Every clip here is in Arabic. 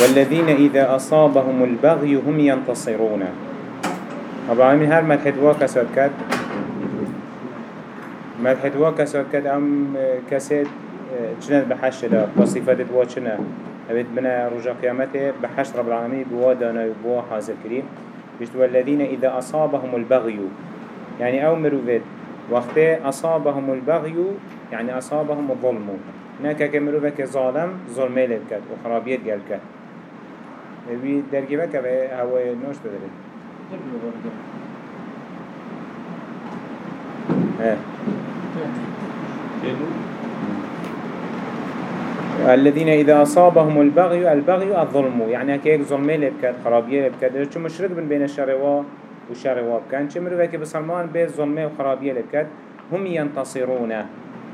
والذين إذا أصابهم البغي هم ينتصرون. رب العالمين هر مدحت واكسات كات؟ مدحت واكسات كات أم كسيت چند بحش دا بصفات دوا چنا هبت بنا رجا قيامته بحش رب العالمين بوا دانا بوا حاضر كريم. بشت والذين إذا أصابهم البغي يعني أو مروفت وقت أصابهم البغي يعني أصابهم الظلم. ناكا كمروفك ظالم ظلمي لبكت وخرابيت قلكت بي درجي بك هوا نوش بدري آه الذين إذا أصابهم البغي البغي الظلم يعني هيك ظلمي لبكت خرابية لبكت شو مشرك بين بين الشر والشر وابكان شو مروفك بسلمان بين ظلمي وخرابية لبكت هم ينتصرون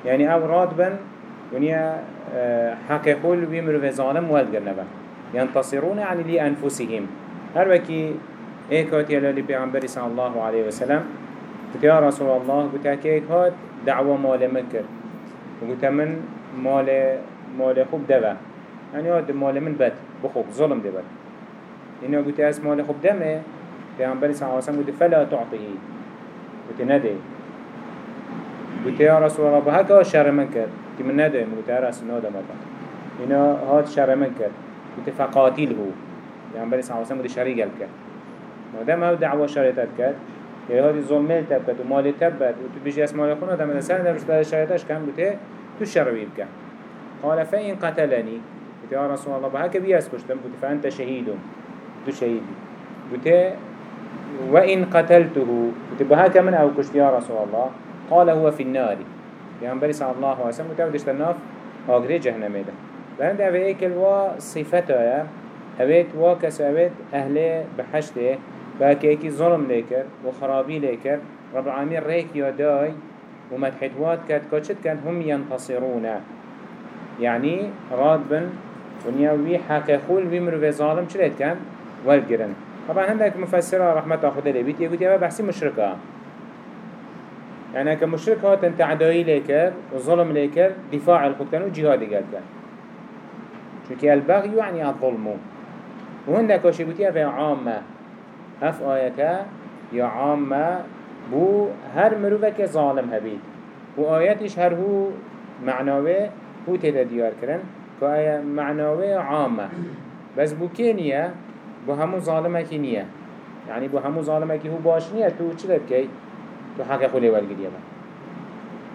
يعني أو رادبا ونيا آه، حق يقول بيمرو في ظالم والقرنبا ينتصرون يعني لأنفسهم هر وكي ايكات يلالي بيعنبري صلى الله عليه وسلم؟ قلت يا رسول الله قلت هيك هات دعوة مال مكر. وقلت من مال مال خوب دوا يعني هاد مال من بد بخوب ظلم دبت إنه قلت أس مال خوب دمه. بيعنبري صلى الله عليه وسلم قلت فلا تعطيه. قلت ندي قلت يا رسول الله هكا شر منكر قلت من ندي قلت يا رسول الله إنه هاد شر منكر قلت فقاتله يعني بني صلى الله عليه وسلم شريك الكت ما دام هو دعوة شريطات كت يعني هذه ظلمه تبت ومال تبت وتبيجي اسماء لخونا دام الانسان دام رسالة شريطاش كان قلت تشروي بك قال فإن قتلني قلت يا رسول الله بهاك بياس كشتم قلت فأنت شهيد تو شهيد قلت وإن قتلته. قلت بهاك من أو كشت يا رسول الله. قال هو في النار. يعني بني صلى الله عليه وسلم قلت أودش الناف أغري جهنم ده لأن ده ايكل وا صفته اوید وا کس اوید أهل بحشته باكي ايكي ظلم ليكر وخرابي ليكر رب العالمين ريك يداي ومدحتوات كات كاتشت كان هم ينتصرون يعني راد بن ونيا وي حق خول بيمر في ظالم شلت كان والجرن طبعا عندك مفسرة رحمة خدا لبيت يقول يا بحسي مشركة يعني كمشرك هات انت عدائي ليكر وظلم ليكر دفاع الخود كان وجهادي قال كان چونك البغي يعني الظلم. وهندك وشبوتيا في عامة. اف آياتا يا عامة بو هر مروفك ظالم هبيت و آياتش هر هو معناوه هو تيدا ديار كرن كآية معناوه عامة. بس بو كينيا بو همو ظالمك نية يعني بو همو ظالمك هو باش نية تو چلت كي تو حق خولي والقرية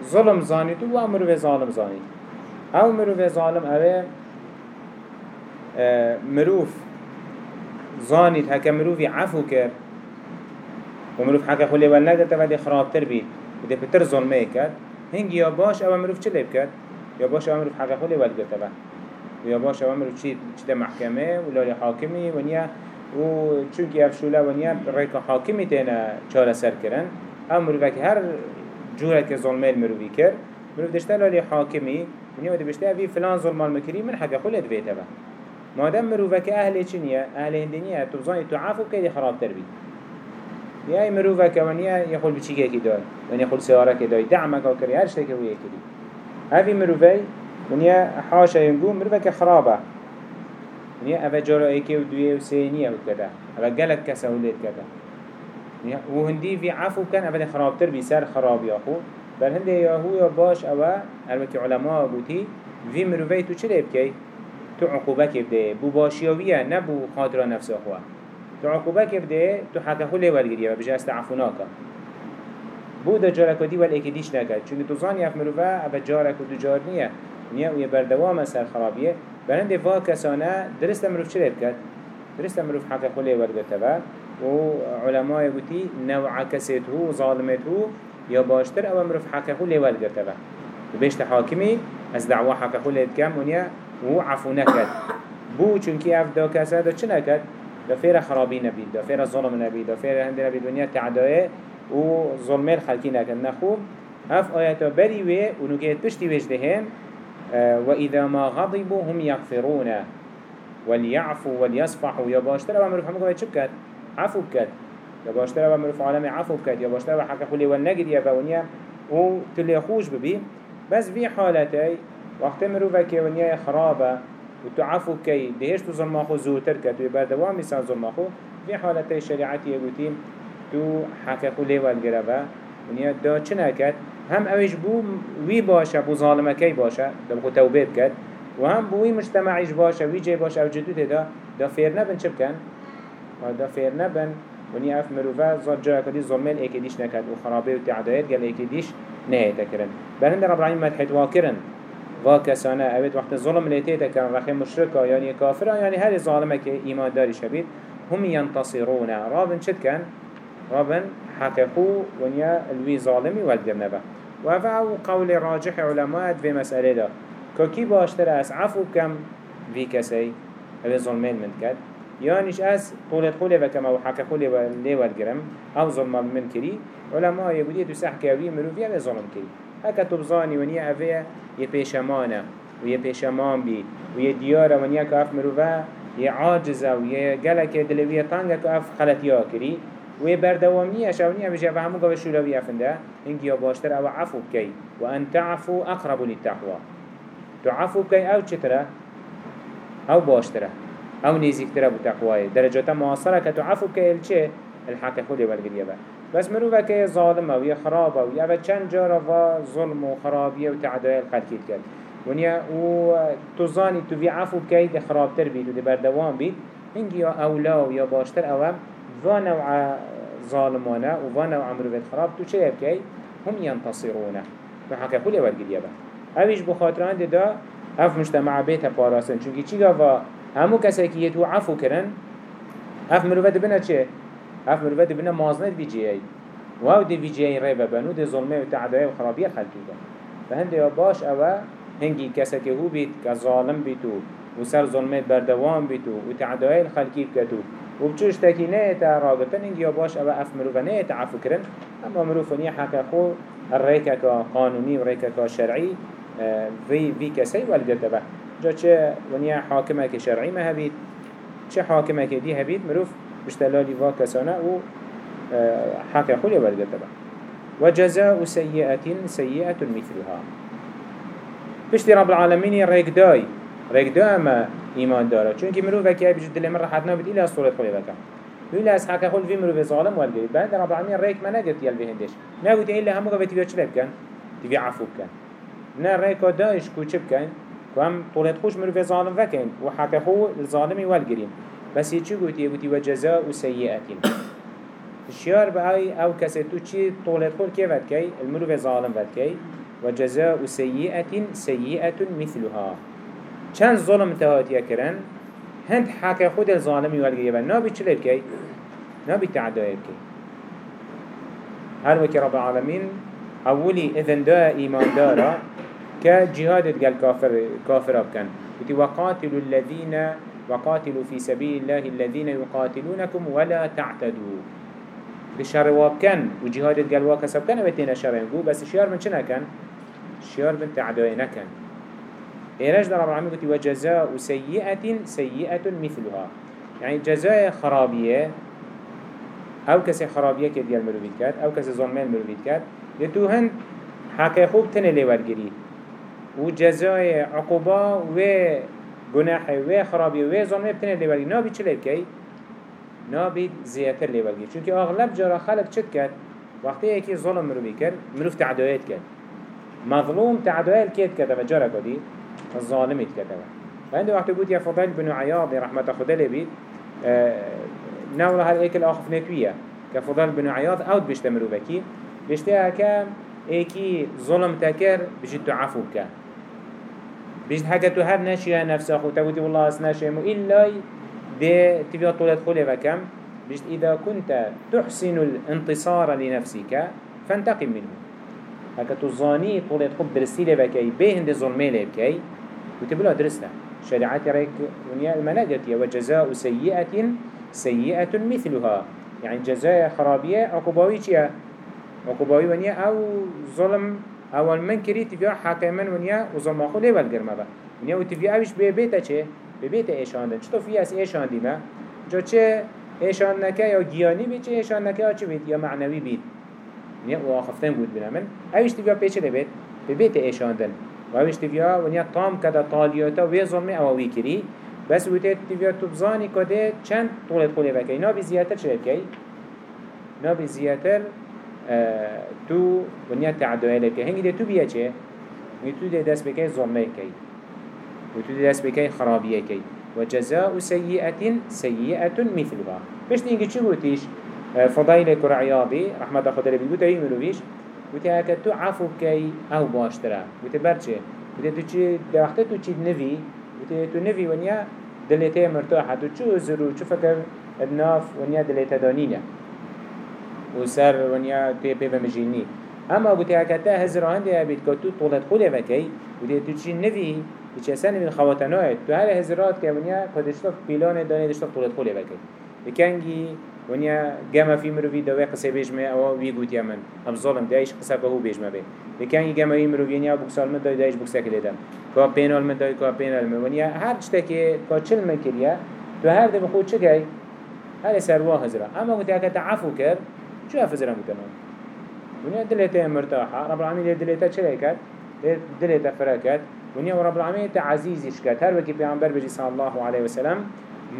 ظلم زاني تو و امروه ظالم زاني أو مروف ظالم اوه مروف زانید هکه مروفی عفو کرد. و مروف حقه خولی ول نگرده و دی خرابتر بید. و دی پتر ظلمه کرد. هنگی یا باش أو مروف چه لیب کرد؟ یا باش أو مروف حقه خولی ول گرده و. یا باش أو مروف چی چه محکمه و لالی حاکمی و نیا و چونکی افشوله و نیا ریک حاکمی تینا چاره سر کرن أو مروفه که هر جوره که ظلمه مروفی کرد. مروف دشته لالی حاکمی و نیا و دی بشته اوی فلان ظلمان مکری من حقه خولی دویته با مادام مروفك أهل چنيا أهل هندنيا تبزاني تعافو كيدي خراب تربي يا مروفك ونيا يقول بچيكي كي داي. ونيا يقول سيارة داي. دعمك أو كري. هرشتك هو يكري هذه مروفي ونيا حاشا ينقو مروفك خرابة. ونيا أفا جارو ايكي ودوية وسينية وكذا أفا قلت كسا وليد كذا وهندي في عفو كان أفا خراب تربي سار خراب ياخو بل هندي ياهو يا باش أوا الوكي علماء بوتي. في مروفي تو چلي تو عقوبة كبده بو باشيوية نبو خاطر نفس أخوة تو عقوبة كبده تو حتى خلي والجريه بجا استعفوناك بو دا جارك ودي والإيكي ديش نكد چونك تو ظاني اف مروفا اف جارك ودو جار نية نية ويا بردوام سر خرابية بلند فا كسانه درست مروف چلت كد درست مروف حتى خلي والجرته و علماء بوتي نوع كسيته ظالمته يا باشتر أو مروف حقه خلي والجرته وبيشت حاكمي از دعوة حقه خلي كم ونيا و عفو نكد بو چونكي اف دا كسا دا چه نكد دا فير خرابي نبيد دا فير ظلم نبيد دا فير هند نبيد ونيا تعدائه و ظلمه الخلقي نكد نخوب. اف آياتا بري وي ونكيت بشتي وجدهن آه وإذا ما غضبوا هم يغفرون وليعفوا وليصفحوا يا باشتر و مروف چه بكت عفو بكت يا باشتر و مروف عالمي عفو بكت يا باشتر و حقا خلي والنقد يا بونيا و تلي خوش ببي بس في حالتي وقت مروفه که ونیا خرابه و تو عفو کی دهش تو ظلم خو زودتر کد و بردوامی سر ظلم خو في حالت شریعتی یگوتیم تو حقیقو لیول گربه ونیا دا نکد هم اوش بو وی باشه بو ظالمکی باشه دا بخو توبه بکد و هم بوی مجتمعیش باشه وی جای باشه أو جدود دا دا فیر نبن چه بکن؟ دا فیر نبن. ونیا اف مروفه زاد جای کدی ظلمین ایکدیش نکد و خرابه و تعدایت گل ایکدیش نهیتا کرن. بلند رب العالمین مدحت واکرن. و کسانه وقت ظلم لیتیتا کرن رخی مشرکا یعنی کافرا یعنی هر ظالمه که ایمان داری شبید هم ينتصرون رابن شد كان رابن حققوا ونيا الوي ظالمي والجرنبه وفعو قول راجح علماء في مسألة ده كي باشتر أس عفو كم في كسي هذا ظلمين من كد يانش أس طولت خولي وكما وحق خولي ولي والجرم أو ظلم من كري علماء يقولي تسح كاوي مروفيا في ظلم كري هكا تبزاني ونيا أفيا يبيشمانا ويبيشمان بي ويديارا ونيا كاف مروفا يعاجزه ويقلك دلوية طانجا كاف خلطيا كري و بردوامیه شونیه بشه و همون گوه شلوی افنده اینکه یا باشتر أو عفو بکی و ان تعفو اقرب للتقوى تو عفو بکی أو چتره أو باشتره أو نزیکتره بو تقواه درجات معاصره که تو عفو بکی الچه الحق خودی بلگریه با بس مروفه که ظالمه و خرابه و یا چند جارا و ظلم و خرابیه و تعدایل خلقیت کرد. ونیا و تو زانی تو وی عفو بکی ده خرابتر بید و ده بردوام بید. اینکه یا اولا و یا باشتر اوام و نوع ظالمانه و نوع مروفت خراب تو چه بکی؟ هم ينتصرونه فحكا كل ورقل يبا اوش بخاطران دا اف مجتمع بيت پاراسن. چونكي چي غافا همو کسی که تو عفو کرن اف مروفت بنا چه؟ اف مروفت بنا مازنت بي جي إي. واو دي بي جي إي ريبا بنو دي ظلمة و تعدائي و خرابية خلقی دا فهند يا باش اوه هنگی کسی که هو بید که ظالم بیتو و سر ظلمه بردوام بیتو و تعدائي خلقی بکتو. و بچوش تاکی نه تا رابطن اینگه باش أو اف مروفه نه تعفو کرن. اما مروفه نیا حقا خو الريكا قانوني وريكا شرعي في في كسي والجتبه جا چه ونیا حاکمه که شرعی ما هبید چه حاکمه که دی هبید مروف بشتلالی وا کسانه و حقا خولی والجتبه وجزاء سيئة سيئة مثلها. بشتي رب العالمين ريك داي ريك داي ما ایمان داره. چون که مروف که بجد دل من راحت نبید ایلا از صورت خوی بکم ویل از حق خول في مروف ظالم والگی بعد رب العالمین ریک من نگرد یل بهندش نگوت ایلا همو که تیویا چلی بکن؟ تیویا عفو نه ریک داش کو چه بکن؟ که هم طولت خوش مروف ظالم وکن و حق خو الظالمی والگرین بس چی گوتی گوتی و جزاء سیئتین شیار بای أو کسی تو چی طولت خور که ود کی؟ المروف ظالم ود کی؟ و جزاء سیئة سیئة مثلها. چند ظلم تهاتیه کرن؟ هند حق خود الظالمی والگیه و نابی چلی بکی؟ نابی تعدایه بکی هر وكي رب العالمين أولي إذن دا إيمان دارا كجهاد قال كافر كافر أبكن وقاتلوا الذين وقاتلوا في سبيل الله الذين يقاتلونكم ولا تعتدوا. بشار وابكن وجهاد قال واكسب كان بتينا شر بس شيار من شنا كان؟ شيار من تعدائنا كان. إيراج در رب العالمين قلت وجزاء سيئة سيئة مثلها. يعني جزاء خرابية أو كسي خرابية كديال المروفيد كات أو كسي ظلمان المروفيد كات يتو هن حقا خوب تنه لورگري وجزاء عقوبة و گناح و خرابية و ظلمه بتنه لورگري نابي چلي بكي نابي زيادتر لورگري چونك أغلب جارا خلق چد كات وقتی یکی ظلم مروفی کرد مروف تعدایت کرد. مظلوم تعدایت کرد کرد؟ و جارا کدی الظالم يتكتبه فعند وقت قلت يا فضل بن عياض رحمة خدا لبيت آه نورا هل ايك الاخف نتوية كفضل بن عياض اوت بيشتمرو بكي بيشتها كام ايكي ظلم تكر بجد عفو كا بجد حاجة تو هر ناشيها نفسه خو تقولي والله اسناشيمو إلا دي تبي طولة خلي وكم بجد إذا كنت تحسن الانتصار لنفسك فانتقم منه. هكا تظاني طولة خب برسيلة بكي بهند ظلمي لبكي وتبلا درسنا. شريعات ريك ونيا المناجت وجزاء سيئة سيئة مثلها. يعني جزاء خرابية عقوباوي چيا؟ ونيا أو ظلم اول من کری تیویا حق من ونیا وزم ما خود لیول گرمه با ونیا و تیویا ویش به بیت چه؟ به ایشان ایشاندن چطور فی از ایشان دیم؟ جا چه ایشان نکه یا گیانی بیت چه ایشان نکه آچه بید یا معنایی بید ونیا و آخفتن بود بنا من ایش تی بیا پیش لبید؟ به ایشان ایشاندن و ایش تی بیا ونیا تام کده و وی ظلمه اووی کری بس ویت تیویا تو بزانی کده چند طول طول بکی نابی زیاتر چه بکی؟ نابی زیادتر تو ونیا تعدایه لبکی هنگی ده تو بیا چه؟ هنگی تو ده دست بکی ظلمه کی؟ و تو ده دست بکی خرابیه کی؟ و جزاء سيئة سيئة مثلها. بشت اینگه چی گوتیش؟ فضائل كرعيابي رحمة خدا لبي بوتا يمنو بيش بوتا هكا تو عفو كي أو باشترا بوتا برچه بوتا تو چي دوقت تو چي نوي بوتا تو نوي ونيا دلته مرتاحة. تو چو زرو چو فكر الناف ونيا دلته دانينه وسر ونيا تي بيبا مجيني. أما بوتا هكا تا هزران دي بيت كتو طولت خولي وكي بوتا تو چي نوي بچه سن من خواتنوه تو هر هزرات که ونیا کدشتاف پیلان دانه دشتاف طولت خوله بکی بکنگی ونیا گما فی مروی دوی قصه بیجمه أو وی گوت یمن ام ظالم دایش قصه که هو بیجمه بی بکنگی گما فی مروی نیا بکسال من دای دایش بکسه کلی دم که پینال من دای که پینال من. ونیا هر چتا که که چل من کلیه تو هر ده بخود چه گی هر سرواه هزرا. أما گوتی اکا تعفو کرد شو افزرا متنون ونیا دلتا مرتاحة رب العالمین دلتا چه کرد دلتا فرا ونیا رب العالمین تعزیزش کرد هر وکی پیامبر بجی صلی الله علیه وسلم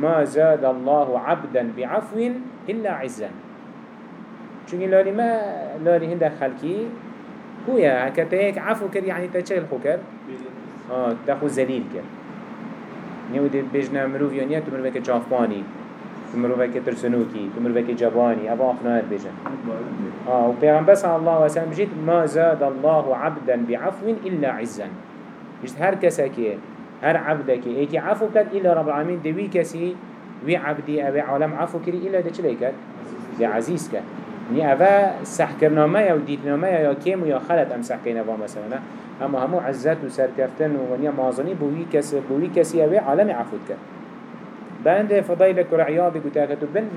ما زاد الله عبدا بعفو إلا عزا. چونكي لاري ما لاري هنده خلقي هو يا هكذا هيك عفو كر يعني تشغل خو كر آه زليل كر نيو دي بيجنا مروف يونيا تمرو بك تمرو بك ترسنوكي تمرو بك جباني أبا أخنات بيجن آه وبيغمبر صلى الله عليه وسلم جيت ما زاد الله عبدا بعفو إلا عزا. جيت هر كساكي هر عبدك ايكي عفو كد إلا رب العالمين دوي كسي وي عبدي أبي عالم عفو كري إلا ده چلي كد دي عزيز كد ني أبا سحكرنامه يا وديتنامه يا كيم يا خلط أم سحكينه مثلا. أما همو عزت وسركفتن ونيا مازني بوي كسي بوي كسي أبي عالم عفو كد بند فضایل کرعیابی گوتا که تو بند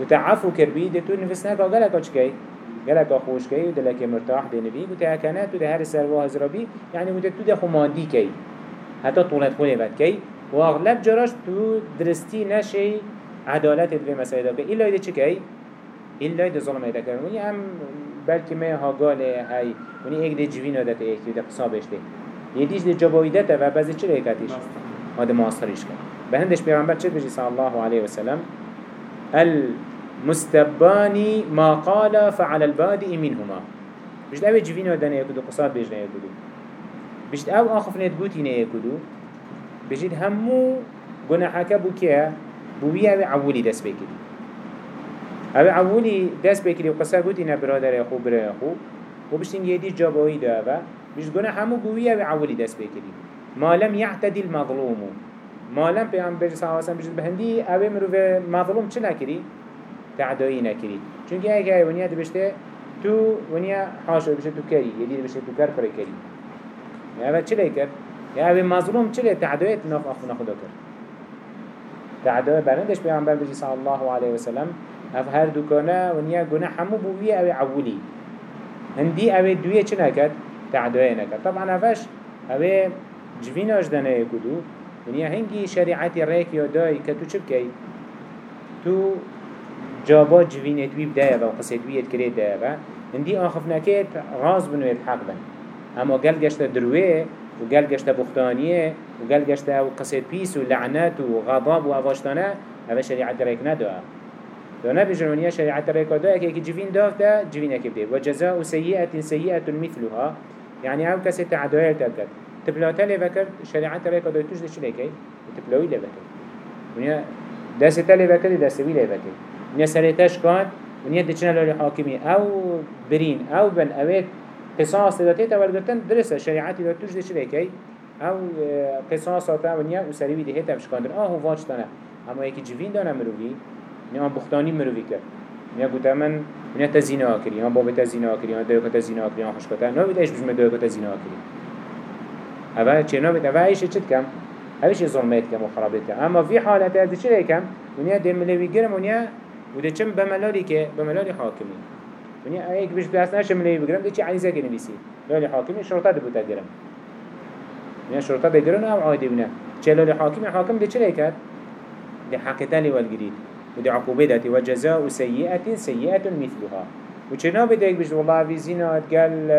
و تعفو کربی ده تو نفس نکا گلک ها چکی؟ گلک ها کی؟ و دلک مرتاح ده نبی گوتا اکنه تو ده هر سرواه هزرابی یعنی گوتا تو ده خماندی کی؟ حتی طولت خونه بد کی؟ و اغلب جراش تو درستی نشی عدالت به مسئله ده به ایلای ده چکی؟ ایلای ده ظلم ده کرن اونی هم بلکه ما ها گاله های اونی ایک ده جوین ده ایکی ده قصابش ده یه دیش ده جبایی ده و بعضی چرا ایکتیش؟ آده ماستریش کرد بهندش بيغمبر چه بجي صلى الله عليه وسلم المستباني ما قال فعل البادئ منهما. مش ده جوين ده نيكدو قصاب بيجنا يكدو بشت أو آخف نت قوتي نيكدو بجد همو گناحك بو كيه بو بيه أو عولي دست بكري أو عولي دست بكري وقصر قوتي نبرادر يخو برا يخو وبشتين يدي جابوي دا أو بجد گناح همو بو بيه أو عولي دست بكري ما لم يعتدي المظلوم. ما لم پیامبر صلی الله علیه و سلم بجد بهندی اوه مرو مظلوم چه نکری؟ تعدایی نکری. چونکه اگه ونیا دبشته تو ونیا حاشو بشه تو کری یدی بشه تو کر پر کری. يعني چه کرد؟ يعني مظلوم چه تعدوية ناف أخونا خدا کرد. تعدوية برندش پیامبر بجی صلی الله عليه وسلم اف هر دکانه و نیا گناه همو بوی أو عولی هندی أو دویه چه نکد؟ تعدوية نکد طبعا افش أو جویناش دنه کدو و نیا هنگی شریعتی ریک یا دای که تو چه بکی؟ تو جابا جوینت وی بدایه و قصید ویت کرید دایه و هندی آخف نکید غاز بنوید حق بن اما قال جشت دروه وقال جشت بختانية وقال جشت أو قصير بيس ولعنات وغضب وافاشتانه هذا شريعة دريك ندوه دو نبي جرمانيا شريعة دريك ندوه كي جيفين داف دا جيفين اكبده وجزاء سيئة سيئة مثلها يعني أو كسي تعدوه تاكد تبلاوتا لفكر شريعة دريك ندوه توش دش لكي تبلاوي لفكر ونيا داستا لفكر داستوي لفكر ونيا سريتاش كان ونيا دچنا لولي حاكمي أو برين أو بن اويت قصاص دا تيتا ورگرتن درسه شريعتي دا توش دي كي أو آه، قصاص تا ونیا و سریوی ده هتا بشکاندر آه هو واج تنه اما یکی جوین دانه مروی نیا بختانی مروی کرد نیا گوتا من نیا تزینا کری یا بابا تزینا کری یا دوی تزینا کری یا خوش کتا نو بیدش بجمه دوی تزینا اول چه نو بید اول ایش چت کم اوش ظلمت کم و خرابت کم أما في حالت از چه کم ونیا دم ملوی گرم ونیا و ده چم بملالی که بملالی حاکمی ونیا ایک بیش دست نشه ملی بگیرم دیگه عریضه کنه بیسی لالی حاکمی شرطة ده بوده گیرم ونیا شرطة بگیرن أو عادی بینه چه لالی حاکمی حاکم ده چه کرد ده حقیقتا لی والگرید و ده عقوبه داتی و جزاء سیئت سیئت مثلها. و چه نابه ده بیش والله وی زینات قال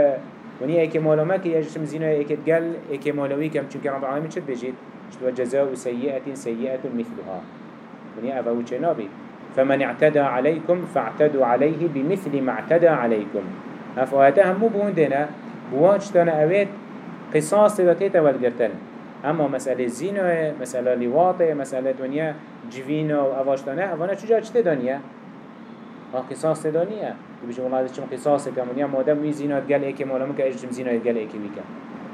ونیا ایک مالومه که یجشم زینا ایک گل ایک مالوی کم چون که رب العالمین چد بجید؟ شتو جزاء سيئة سيئة مثلها. ونیا اوه چه نابید فمن اعتدى عليكم فاعتدوا عليه بمثل ما اعتدى عليكم افواته همو بون دينا بواج تانا اويت قصاص تبكيتا والقرتن اما مسألة زينة مسألة لواطة مسألة دنيا جيفينا و اواشتانه اوانا چجا چته دانيا ها قصاص دانيا بيجي والله هذا چم قصاص كمونيا مادام وي زينات قال ايكي مولمو كا ايجم زينات قال ايكي بيكا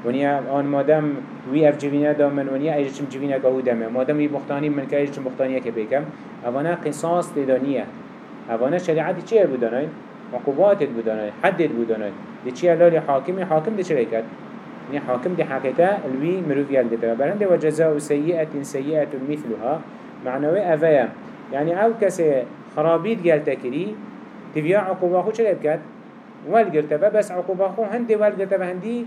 ونيا آن مادام وی اف جوینا دامن ونیا ایجم جوینا که دامه مادام وی بختانی من بختانیه که بکم اوانا قصاص تدانیه اوانا شریعتی چیه بودانای؟ عقوبات بودانای. حد دی چیه لالی حاکم؟ حاکم دی چه کرد نی حاکم دی حقیقتا الوی مروف یل دیتا برند و جزاء سیئت سیئت مثلها. معنوی اویا يعني أو کسی خرابید گل تکری تبيع عقوبه خو چه بکد والگرتبه بس عقوبه خو هندی والگرتبه هندی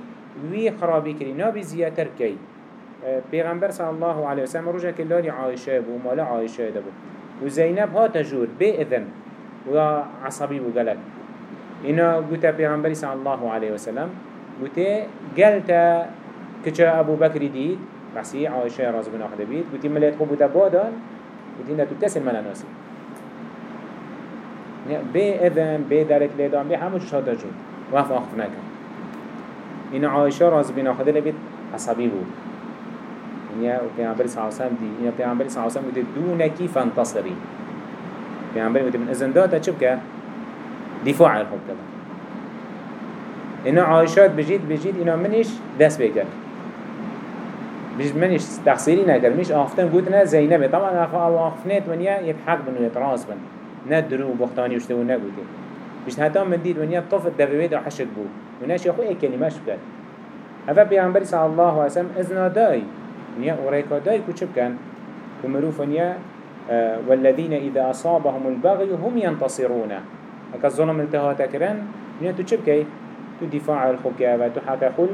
وی خرابی کری نابی زیاتر کی. پیغمبر صلی الله علیه وسلم روزه که لالی عایشه بو مال عایشه ده بو. و زینب ها تجور به اذن. و عصبی بو گلک اینا گوتا پیغمبری صلی الله علیه وسلم گوته گلتا کچه ابو بکری دید بحثی عایشه راز بن آخده بید. گوتی ملیت خوب بودا بادان. گوتی نه تو کسی من ناسی. به اذن به درک لیدان به همون شاده جود وف آخف نکن این عایشه راز بنا خدا لبید عصبی بود یا پیامبر صلی الله دی یا پیامبر صلی الله علیه و دونکی فانتصری پیامبر بود من ازن داتا چه بکه دفاع الحب کلا اینا عایشات بجید بجید اینا منش دست بکر بجید منش تقصیری نکر منش آفتن گوت نه زینبه طبعا آفتنت ونیا يتحق بنو يتراز بن نه درو بختانی وشتو نگوتی بجید حتی من دید ونیا طفت دوید و حشد بود. وناش يخو اي كلمة شبكت هذا بيعنبري صلى الله عليه وسلم اذنا داي ونيا وريكا داي كوشب كان ومروف ونيا آه والذين إذا أصابهم البغي هم ينتصرون هكا الظلم التها تكرن ونيا تشب كي تدفاع الخوكي وتحاكا خل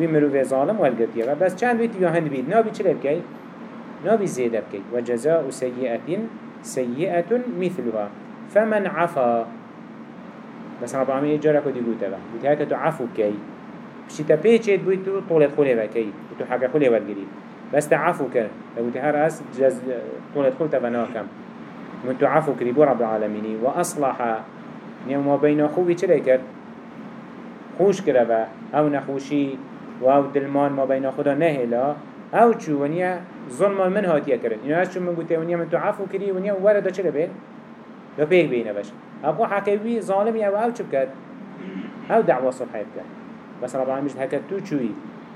ومروف ظالم والقتيا بس كان بيت يوهن بيت نابي چلب كي نابي زيادة كي وجزاء سيئة سيئة مثلها. فمن عفا. بس رب العالمين جارك ودي قلت له قلت هكا تو عفو كي. بشي تبيتشت بوي تو طولت خولي بكي تو حاجة خولي والجري بس تعفو كر قلت هر أس جز طولت خولت بناكم من تعفو كري بو رب العالمين وأصلح. نيوم ما بين أخوي تشريكر خوش كربا أو نخوشي. وأو دلمان ما بين خدا نهلا. أو شو ونيا ظلم من هاتيا كرن إنه شو من قلت ونيا من تعفو كري ونيا ورد چرا بين لو بيك بينا باش أبو حكيوي ظالمي أو أو شبكت أو دعوة صلحة بكت بس رب العالمين هكا تو شوي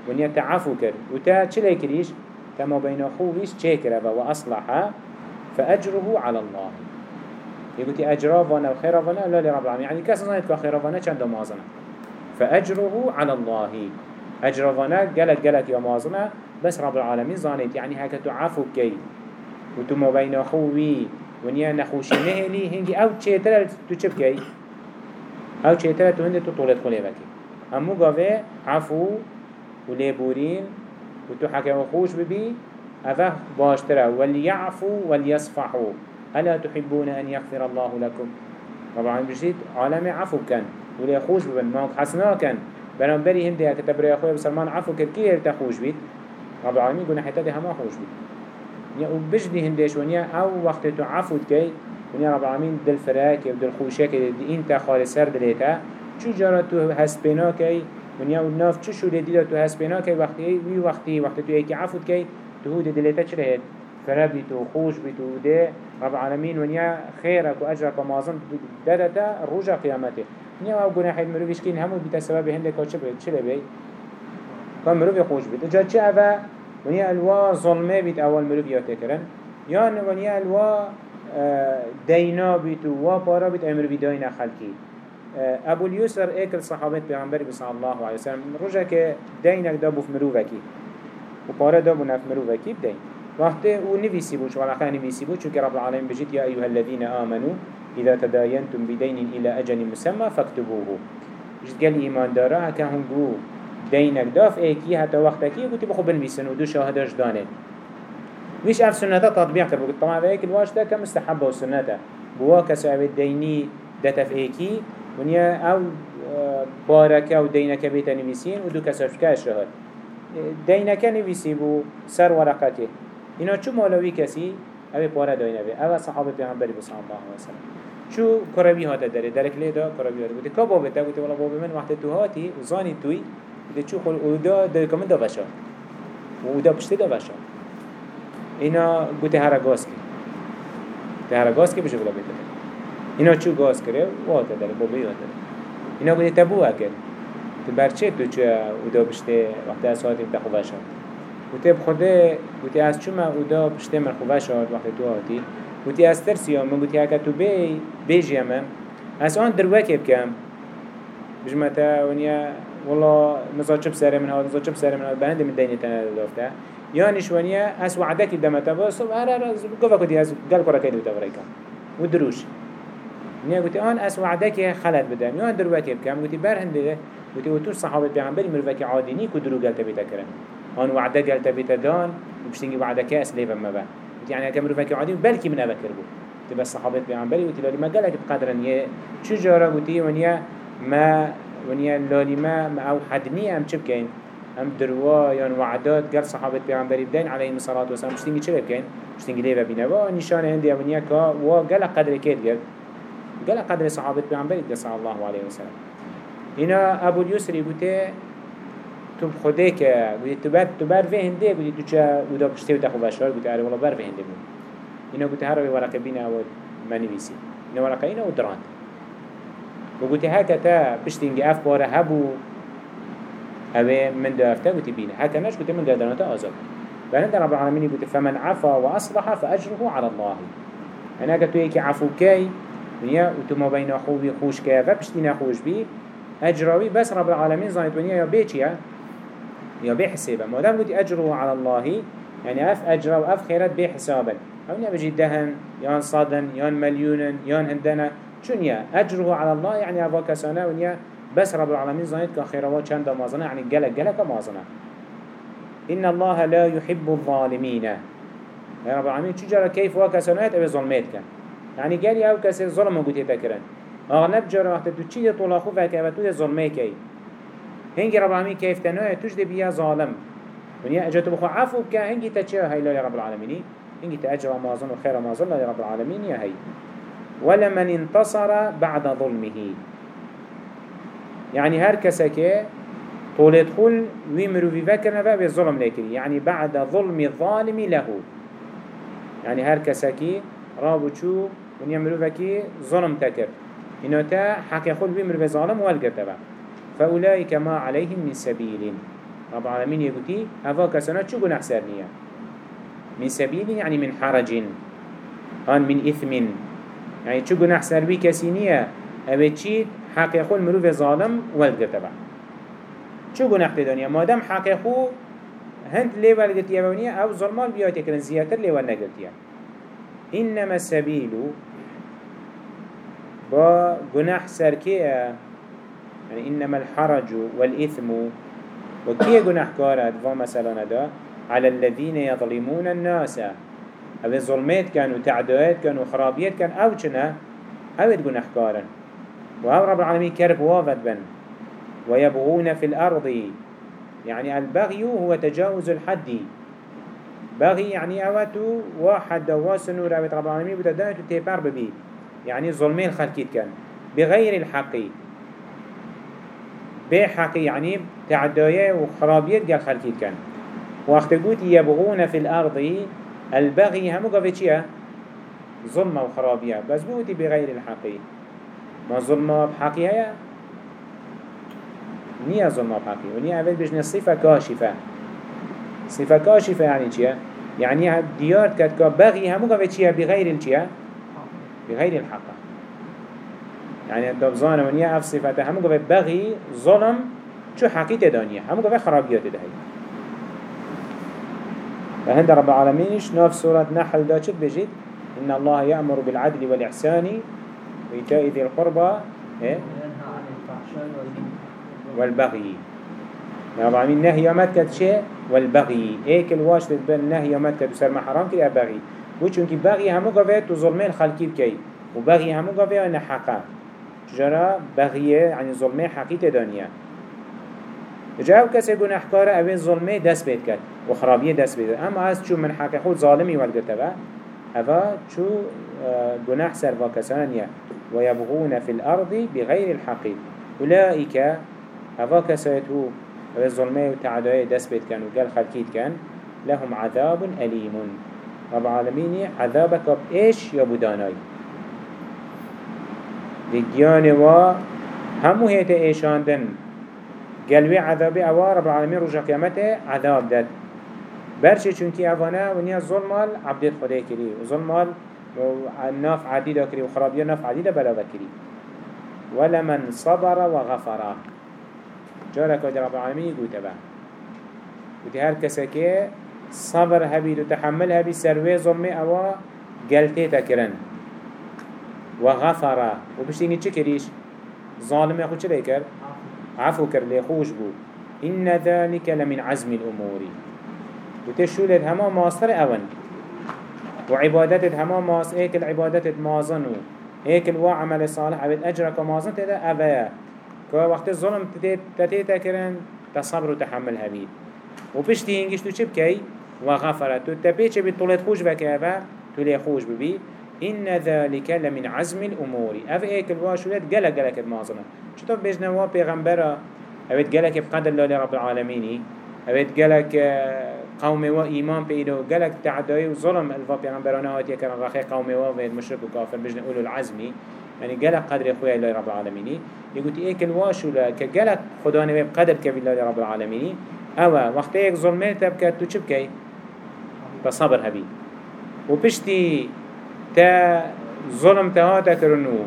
ونيا تعفو كر وتا چلي كريش كما بين أخوهش چكر وأصلح فأجره على الله يقول تي أجرا وأنا وخيرا وأنا لا لرب العالمين يعني كاس نايت كخيرا وأنا چند مازنا فأجره على الله أجرا وأنا قلت قلت يا مازنا بس رب العالمين زانيت يعني هكا تعفو كي. وتو ما بين أخوه ونیا نخوشی نهلی هنگی أو چیتر تو چه بکی؟ أو چیتر تو هنده تو طولت بکی همو گاوه عفو و لیبورین و تو حکم خوش ببی اوه باشتره وليعفو وليصفحو. ألا تحبون أن يغفر الله لكم؟ طبعا بجيت عالم عفو كان ولي خوش ببن. ما حسنا كان بنام بري هندي كتب ريا خويا بسلمان عفو كر كي تخوش بيت؟ رب العالمين قلنا حتى ده هما خوش بيت نیا أو بجدی هندش ونیا أو وقت تو عفوت کی ونیا رب العالمین دل فراک و دل خوشه که این تا خالص سر دلیتا. چو جارا تو هست بنا کی ونیا أو ناف چو شده دیدا تو هست بنا کی وقتی وی وقتی وقتی تو یکی عفوت کی تو هود دلیتا چه هید فرا بی تو خوش بی تو ده رب العالمین ونیا خیرک و اجرک و مازن دادتا روژا قیامته. نیا أو گناه مروفش کین همو بیتا سبب هنده که چه کام مروف خوش بید جا چه اوه؟ ونیا الوا ظلمه بيت اول مروف یاته کرن یا ونیا الوا آه، دینا بیت و پارا بیت أمر بی داینا خلکی آه، ابو اليسر ایک الصحابت پیغمبر صلی الله علیه وسلم رجا که دینک دا بوف مروفکی و پارا دا بو نف مروفکی بدین وقت أو نویسی بود ولا خان نویسی بود چون رب العالمین بجید یا ایها الذين آمنوا إذا تداينتم بدين إلى أجل مسمى فاكتبوه جد قال إيمان دارا هكا هم دينك داف ايكي حتى وقتكي قلت بخو بنبيسن ودو شاهدش دانه. ويش اف سنة تطبيق تبقى طبعا بهيك الواجدة كمستحبة والسنة بوا كسو ديني دتف ايكي ونيا أو باركة و دينك بيت نويسين و دو كساش كاش رهد دينك نويسي بو سر ورقته إنا چو مولوي كسي أبي بارا داينه بي أبا صحابة پیغمبری بصلى الله عليه وسلم شو كربي هاتا داره درك ليدا كربي هاتا قلت كا بابتا قلت والله بابا من وقت تو هاتي وزاني توي قلت شو خل ودا دا كمان دا بشا ودا بشتي دا بشا اینا گوته هر گاز کی ده گاز کی بشه بلا بیت اینا چو گاز کرده وات داره بابی وات داره. اینا گوته تبو اکل تو برچه تو چه اودا بشته وقتی از ساعتی بخواه شد؟ گوته بخوده گوته از چو ما اودا بشته من خواه شد وقتی تو آتی؟ گوته از ترسی هم گوته اکا تو بی بیجی هم از آن دروکه بکم بجمتا ونیا والله نزا چپ سر من هاد نزا چپ سر من هاد بهند من دینی تنه دافته یانش ونیا از وعدکی دمتا باس و هر هر گفت کدی از گل کرا کدی دوتا برای کم و دروش نیا گوتی آن از وعدکی خلط بدم. یان دروتی بکم گوتی بر هنده گوتی صحابة پیغمبری مروکی عادی نی کدرو گل تبیتا کرن آن وعده گل تبیتا دان بشتنگی وعدکی اصلی بما با. گوتی یعنی اکم مروکی عادی بلکی من ابکر بود تبى صحابة پیغمبری گوتی لالی ما گلک بقدرن یه چو جارا گوتی ونیا ما ونیا لالی ما ما أو حدنی ام چه بکن هم دروا یا وعدات قال صحابة پیغمبری بدین علیهم الصلاة والسلام مشتینگی چه بکن مشتینگی لیو بینه و نشان هندی ونیا کا و قال قدر کید گل قال قدر صحابة پیغمبری صلى الله عليه وسلم. هنا ابو اليسري قلت تو خوده که گویی تو بر تو بر هنده گویی تو چه ودا پشته و تخو بشار گویی آره والله بر هنده بود اینا گویی هر ورقه بینه و منی بیسی اینا ورقه اینا و دراند و گویی هکه تا پشتینگی اف باره هبو. اوه من دافته قلت بينا حتى نش قلت من دادناته آزاد. فهند رب العالمين قلت فمن عفا وأصلح فأجره على الله. أنا قلت يكي عفو كي ونيا وتما بين أخوي خوش كي فبشتين خوش بي أجراوي بس رب العالمين ظنيت ونيا يا بيتيا يا بحسابه ما دام قلت أجره على الله يعني أف أجر وأف خيرات بحسابا أو بجي دهن يان صدن يان مليون يان هندنا شنيا أجره على الله يعني أفاك سنة ونيا بس رب العالمين زانيت كان خيروات چند مازنه يعني جلك جلك مازنه. إن الله لا يحب الظالمين يا رب العالمين شو جرى كيف وكسنات أبي ظلمات كان يعني قال يا كسر ظلم وقت يتكرن أغلب جرى وقت تو چي طول تو ظلمات كي هنجي رب العالمين كيف تنوع تجد بيا ظالم. ونيا أجت بخو عفو كا هنجي تشيا هاي يا رب العالمين هنجي تأجر مازن وخير مازن لا يا رب العالمين يا هاي ولمن انتصر بعد ظلمه. يعني هر كسكي طولت خل ويمرو في فكرنا بقى بالظلم لكن يعني بعد ظلم الظالم له. يعني هر كسكي رابو شو ونيمرو فكي ظلم تكر إنه تا حكي خل ويمرو في ظالم والقتبا فأولئك ما عليهم من سبيل رب العالمين يقولي هذا كسنا شو قناح من سبيل يعني من حرج. هان من إثم. يعني شو قناح سربي كسينية أبي تشيد حق خو المروف ظالم والقتبع شو گناه دنیا مادام حق خو هند ليول قلتيا بونيا أو ظلمان بيات يكرن زياتر ليول نقلتيا إنما السبيل با گناه سركيه يعني إنما الحرج والإثم. وكي گناه كارد ومثلا دا على الذين يظلمون الناس. أو ظلمات كانوا تعدوات كانوا خرابيات كان أو چنا أو گناه كارن وهو رب العالمين كرب وافد بن. ويبغون في الأرض يعني البغي هو تجاوز الحد. بغي يعني أوتو واحد ورابط رب العالمين بتدانة تيبار ببي يعني ظلمين خلقيت كان بغير الحق. بحق يعني تعدايا وخرابيت قال خلقيت كان وقت قلت يبغون في الأرض البغي همو قفتشيا ظلم وخرابية بس بوتي بغير الحق. ما ظلم بحقي هيا؟ نيا ظلم بحقي. ونيا أول بجنا صفة كاشفة. صفة كاشفة يعني چيا؟ يعني ديار كتكا بغي همو قوة چيا؟ بغير الچيا بغير الحق. يعني دبزان ونيا أف صفة همو قوة بغي ظلم شو حقي تدانية همو قوة خرابيات تدهي فهند رب العالمينش ناف سورة نحل دا بجد؟ إن الله يأمر بالعدل والإحسان وإيتاء ذي القربى إيه؟ والبغي. رب العالمين نهي متكت شيء؟ والبغي. ايك الواش تتبن نهي متكت وسر ما حرام كي بغي. وچونكي بغي همو قويت وظلمين خلقي بكي. وبغي همو قويت وأنا حقا جرا بغية يعني ظلمه حقيقة جاو كسي گناهكار اوه ظلمه دست بيت كد وخرابيه دست بيت اما از چو من حق خود ظالمي والگرته با اوه چو آه، گناه سر واكسانية ويبغون في الأرض بغير الحق. أولئك اوه كسيتو اوه ظلمه وتعداء دست بيت كان وقال خلقيت كان لهم عذاب أليم رب العالمين عذابك بإيش يا بوداناي لجيان و همو هيت إيشاندن قلبي عذابي أوا رب العالمين رجع قيامته عذاب داد. برشي چونكي أوانا ونيا ظلمال عبدت خده كري. وظلمال ناف عديدة كري وخرابية ناف عديدة بلا بكري ولمن صبر وغفر جارك رب العالمين يقول تبا. ودي هر كسكي صبر هبي وتحمل هبي سروي ظلمي أوا قلتي تكرن. وغفر وبشتيني چه كريش؟ ظالم يخو چه بيكر؟ عفو كر ليخوش بو. إن ذلك لمن عزم الأمور. وتشولد هما ماصر أون. وعبادتت هما ماصر ايك العبادتت مازنو ايك الوا عمل صالح عبد أجرك مازن تدا أبايا كوا وقت الظلم تتيتا كرن تصبر وتحمل هبيد. وبشتي هنگش تو چه بكي؟ وغفر تو تبيچه بطولت خوش بكي أبا تو ليخوش ببي إن ذلك لمن عزم الأمور. أف إيك الواشولات جل جلك المازنة شطف بيجنا وا بيغمبرا أبيت جلك بقدر الله رب العالمين؟ أبيت جلك قوم و إيمان بيدو؟ جلك تعدي وظلم الفا بيغمبرانا هاتي كان رخي قوم و ويد مشرك وكافر بيجنا أولو العزم. يعني جلك قدر خويا الله رب العالمين. يقول إيك الواشولا كجلك خدا نبي بقدر كبير الله رب العالمين؟ أوا وقت إيك ظلمت تبكى تشبكي بصبر هبي. وبشتي تا ظلم تهاتا کرنو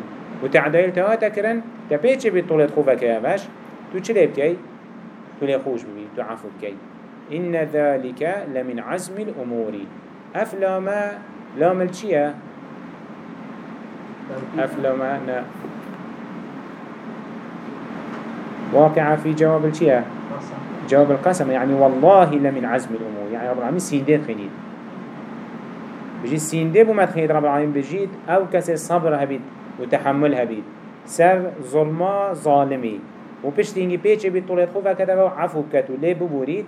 و تعدیل تهاتا کرن تا پیچه بی طولت خوفه که اوش تو چه لیب کی؟ تو لی خوش ببی تو عفو کی إن ذلك لمن عزم الأمور أفلاما لامل چيا؟ أفلاما نا واقع في جواب الچيا؟ جواب القسم يعني والله لمن عزم الأمور يعني رب العالمين سيندين خليل بجي سينده بومد خير رب العالمين بجيد أو كسي صبر هبيد وتحمل هبيد سر ظلما ظالمي وبشتينجي بيچه بيت طولت خوفا كده وعفو كتو ليه ببوريد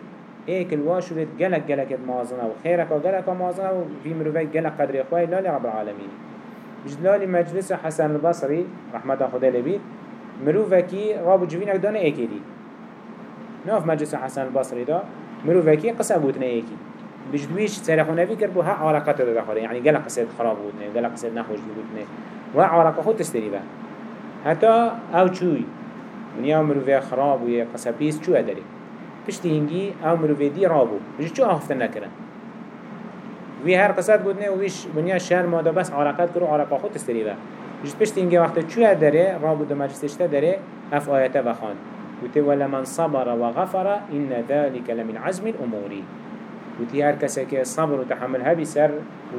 إيك الواشو بيت جلق جلق مازنا وخيرك وجلق مازنا وفي مروفي جلق قدر إخوائي. لا لرب العالمين. بجد لالي مجلس حسن البصري رحمة خدا لبيت مروفكي رابو جوينك دانا إيكي دي. ناف مجلس حسن البصري دا مروفكي قصة بوتنا إيكي. بجدويش سرخونه فكر بو ها علاقات ده دخله يعني قلق قصد خراب بودنه قلق قصد نخوش بودنه و خود تستري به حتى آو چوي ونیا مروفه خراب و قصه پیس چو اداری پشتی هنگی آو مروفه دی رابو بجد چو آفته نکرن؟ وی هر قصد بودنه و ویش ونیا شهر ماده بس علاقات کرو علاقه خود تستري به بجد پشتی هنگی وقت چو اداره رابو دو مجلسشته داره اف آیته بخان وتي ولمن صبر وغفر إن ذلك لمن عزم الأمور. وتي هر کسی که صبر و تحمل هبی سر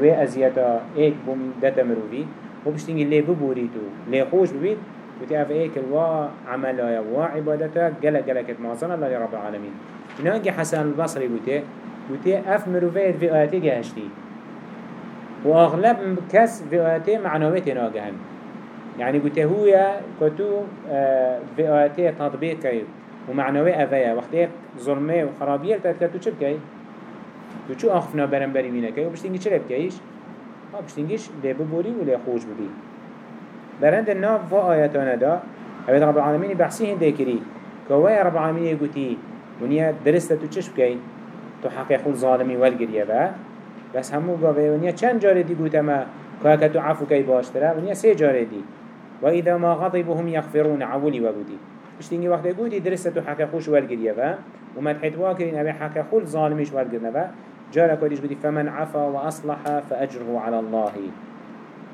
و ازیتا ایک بوم دتا مروی و بشتینگی لی ببورید و لی خوش ببید وتي اف ایک الوا عمل و عبادتا گلک گلکت معظم الله رب العالمين انگی حسن البصری بوده وتي اف مروفيت في آياتي جهشتي وأغلب كس في آياتي معنويت ناجهن يعني قلت هو كتو في آياتي تطبيق ومعنوي أفيا وقت ظلمه وخرابية تتكتو شو بكي تو چو آخفنا برم بری بینه که بشتینگی چه بکیش؟ ها بشتینگیش لی ببوری و لی خوش ببی برند ناف و آیتانه دا. اوید رب العالمین بحثی هنده کری. که وای رب العالمین یکوتی ونیا درسته تو چش بکی؟ تو حقی خود ظالمی والگریه با. بس همو گاوه ونیا چند جاره دی گوته ما؟ که تو عفو کی باشتره ونیا سه جاره دی. و اذا ما غضبهم يغفرون عولی و بودی. بشتینگی وقتی گوتی درسته تو حقی خوش والگریه با. و مدحت واکرین اوی حقی خود ظالمیش جارة كوديش بدي فمن عفا وأصلح فأجره على الله.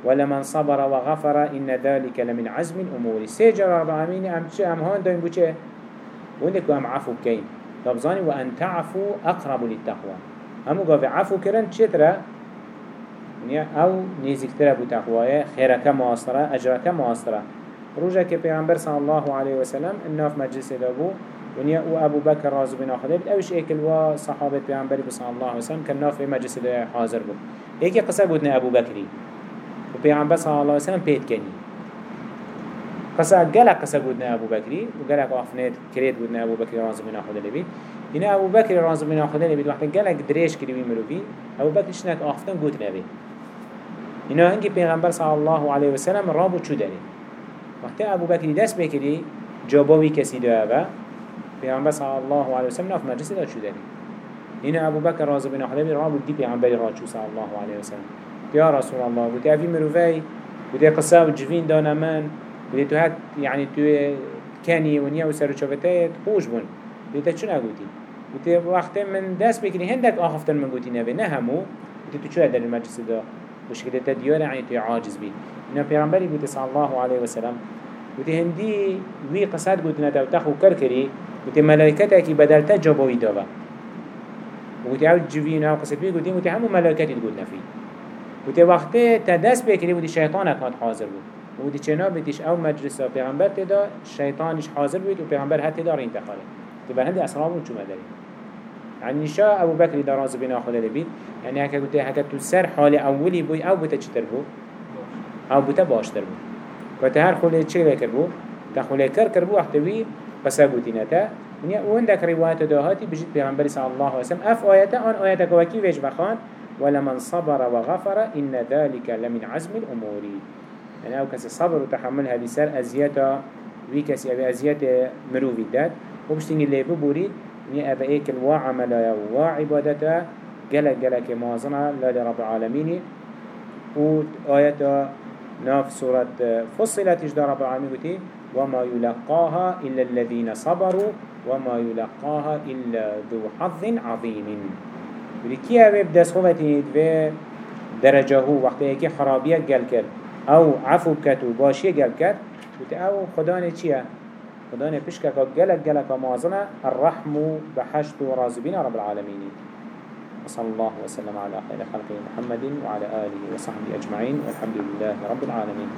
ولمن صبر وغفر إن ذلك لمن عزم الأمور. سيجر رب العالمين أم أم هون داين بوچه وندك أم عفو كين. طبزاني وأن تعفو أقرب للتقوى. همو قاف عفو كرن چترا أو نيزك ترى بتقوى خيرك مواصرة أجرك مواصرة روجا كبيغمبر صلى الله عليه وسلم الناف مجلس دابو ونیا أو ابو بکر رازو بنا خدا بود اوش ایکل و صحابت پیامبری بصلی الله علیه وسلم کن ناف مجلس ده حاضر بود. ایکی قصه بود نه ابو بکری. و پیامبر صلی الله علیه وسلم پید کنی. قصة قلق قصة قدنا أبو بكري وقلق أفنيت كريت قدنا أبو بكري رازم من أخذ اللي هنا أبو بكر رازم من أخذ اللي بيت وقت قلق دريش كريمي مروفي أبو بكر شنك أفتن قد نبي هنا هنجي بيغمبر صلى الله عليه وسلم رابو شو داري وقت أبو بكر دست بكري جابوي كسي دابا بيغمبر صلى الله عليه وسلم ناف مجلس دا شو داري هنا أبو بكر رازم من أخذ اللي رابو دي بيغمبر راشو صلى الله عليه وسلم. يا رسول الله قلت أفي مروفي قلت قصة جفين دانا من؟ قلت تو هات يعني تو كاني ونيا وسر شفتات خوش بون. قلت شو نقولتي قلت وقت من دست بكري هندك آخفتن من قلتي نبي نهمو قلت تو شو هذا المجلس ده وشكل تديار يعني تو عاجز بي إنه پیغمبری قلت صلى الله عليه وسلم. قلت هندي وي قصاد قلت ندو تخو كركري قلت ملائكتك بدلتا جابوي دابا قلت أو جوين أو قصد بي قلت قلت همو ملائكتي تقول نفي قلت وقت تدست بكري قلت شيطانك كانت حاضر بود ودي چنا بديش أو مجلس پیغمبر تدا شیطانش حاضر بود و پیغمبر هر تدا رین تخاله تبا هندي اسرابون چو مداري يعني شاء ابو بكر دراز بنا خدا لبيت يعني هكا قلت هكا تو سر حال اولی بوي أو بتا چتر بو أو بتا باشتر بو قلت هر خوله چه لكر بو تا خوله كر كر بو احتوي بسا قلتينتا وعندك رواية دهاتي بجد پیغمبر صلى الله عليه وسلم اف آياتا آن آياتا كوكي ويش بخان ولمن صبر وغفر إن ذلك لمن عزم الأمور. يعني أو كسي صبر وتحمل هذه سر ازياتا وي كسي ابي ازيات مروفي داد. وبشتنجي اللي ببوريد ني ابا ايك الوا عملا وا عبادتا جلك جلك موازنة لا لرب العالمين وآيات ناف سورة فصلت إجدار رب العالمين وما يلقاها إلا الذين صبروا وما يلقاها إلا ذو حظ عظيم. ولكي أبي بدس خوفتي درجه وقت يكي خرابية قال كر أو عفو بكت و باشی گل کرد؟ بوت أو خدانه چیه؟ خدانه پشکه که گلک گلک مازنه الرحم بحشت و رازبین رب العالمين وصلى الله وسلم على خير خلقه محمد وعلى آله وصحبه أجمعين والحمد لله رب العالمين